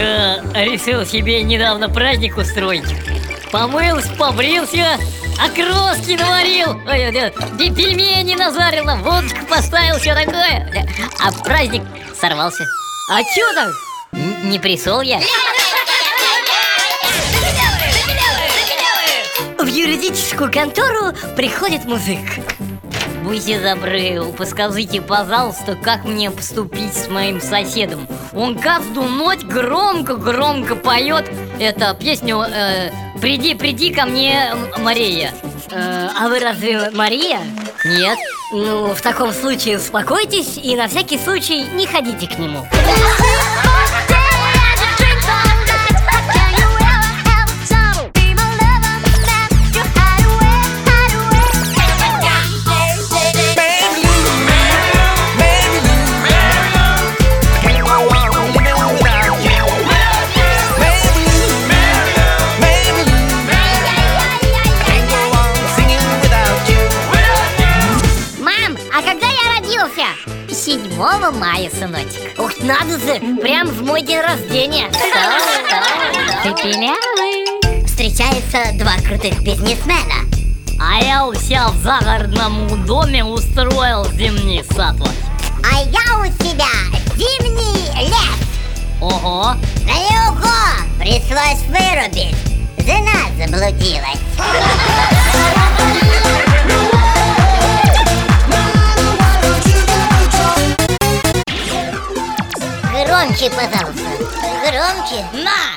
решил себе недавно праздник устроить. Помылся, побрился, окроски наварил, пельмени назарил, водку поставил, все такое. А праздник сорвался. А чё там? Не присол я. В юридическую контору приходит мужик. Будьте добры, подскажите, пожалуйста, как мне поступить с моим соседом? Он каждую ночь громко-громко поет эту песню э, «Приди, приди ко мне, Мария». Э, а вы разве Мария? Нет. Ну, в таком случае успокойтесь и на всякий случай не ходите к нему. 7 мая, сыночек. Ух, надо же, прям в мой день рождения. Пепелявый Встречаются два крутых бизнесмена. А я у себя в загородном доме устроил зимний сад вот. А я у себя зимний лес. Ого, На юго пришлось вырубить. Жена заблудилась Громче, пожалуйста. Громче. На!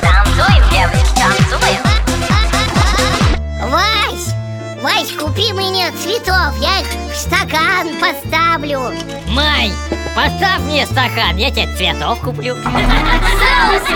Танцуем, девочки, танцуем Вась, Вась, купи мне цветов Я их в стакан поставлю. Май, поставь мне стакан, я тебе цветов куплю. Соус